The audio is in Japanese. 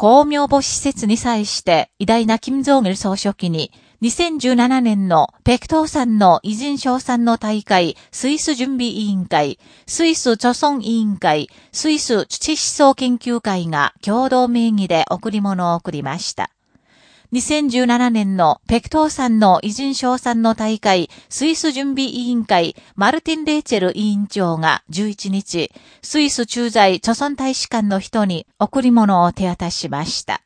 公明母施設に際して偉大な金正義総書記に2017年の北東山の偉人賞賛の大会スイス準備委員会、スイス著村委員会、スイス土思想研究会が共同名義で贈り物を贈りました。2017年の北東山の偉人賞賛の大会スイス準備委員会マルティン・レイチェル委員長が11日、スイス駐在著村大使館の人に贈り物を手渡しました。